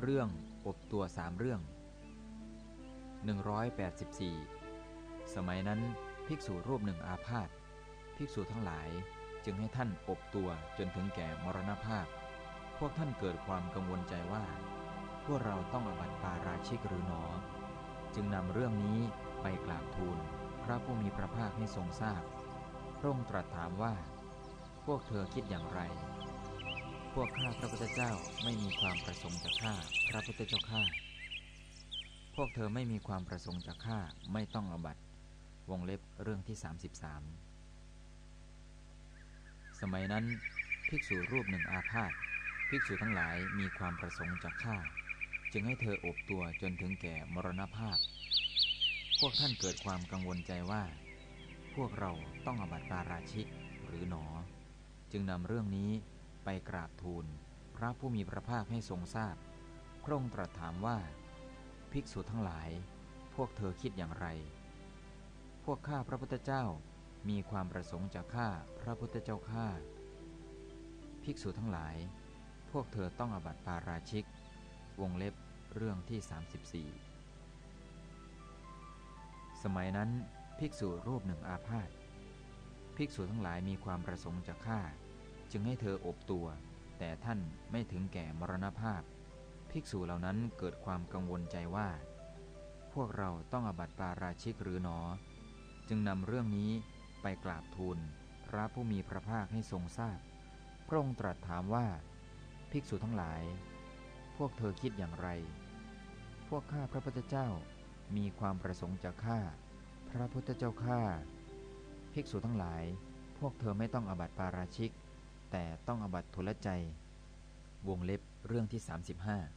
เรื่องอบตัวสามเรื่อง 184 สมัยนั้นภิกษุรูปหนึ่งอาพาธภิกษุทั้งหลายจึงให้ท่านอบตัวจนถึงแก่มรณภาพ พวกท่านเกิดความกังวลใจว่า พวกเราต้องอบัติปาราชิกหรือหนอ จึงนำเรื่องนี้ไปกราบทูลพระผู้มีพระภาคให้ทรงทราบพระองค์ตรัสถามว่า พวกเธอคิดอย่างไร พวกข้าพระพุทธเจ้าไม่มีความประสงค์จะฆ่าพระพุทธเจ้าข้าพวกเธอไม่มีความประสงค์จะฆ่าไม่ต้องอบัตวงเล็บเรื่องที่ 33 สมัยนั้น ภิกษุรูปหนึ่งอาพาธภิกษุทั้งหลายมีความประสงค์จะฆ่า จึงให้เธออบตัวจนถึงแก่มรณภาพ พวกท่านเกิดความกังวลใจว่า พวกเราต้องอบัตปาราชิกหรือหนอ จึงนำเรื่องนี้ ไปกราบทูล พระผู้มีพระภาคให้ทรงทราบพระองค์ตรัสถามว่า ภิกษุทั้งหลาย พวกเธอคิดอย่างไร พวกข้าพระพุทธเจ้ามีความประสงค์จะฆ่าพระพุทธเจ้าข้าภิกษุทั้งหลาย พวกเธอต้องอบัติปาราชิก วงเล็บเรื่องที่ 34 สมัยนั้นภิกษุรูปหนึ่งอาพาธภิกษุทั้งหลายมีความประสงค์จะฆ่า จึงให้เธออบตัว แต่ท่านไม่ถึงแก่มรณภาพ ภิกษุเหล่านั้นเกิดความกังวลใจว่า พวกเราต้องอบัติปาราชิกหรือหนอ จึงนำเรื่องนี้ไปกราบทูลพระผู้มีพระภาคให้ทรงทราบ พระองค์ตรัสถามว่า ภิกษุทั้งหลาย พวกเธอคิดอย่างไร พวกข้าพระพุทธเจ้ามีความประสงค์จะฆ่า พระพุทธเจ้าข้าภิกษุทั้งหลาย พวกเธอไม่ต้องอบัติปาราชิก แต่ต้องอบัตทุลใจ วงเล็บเรื่องที่ 35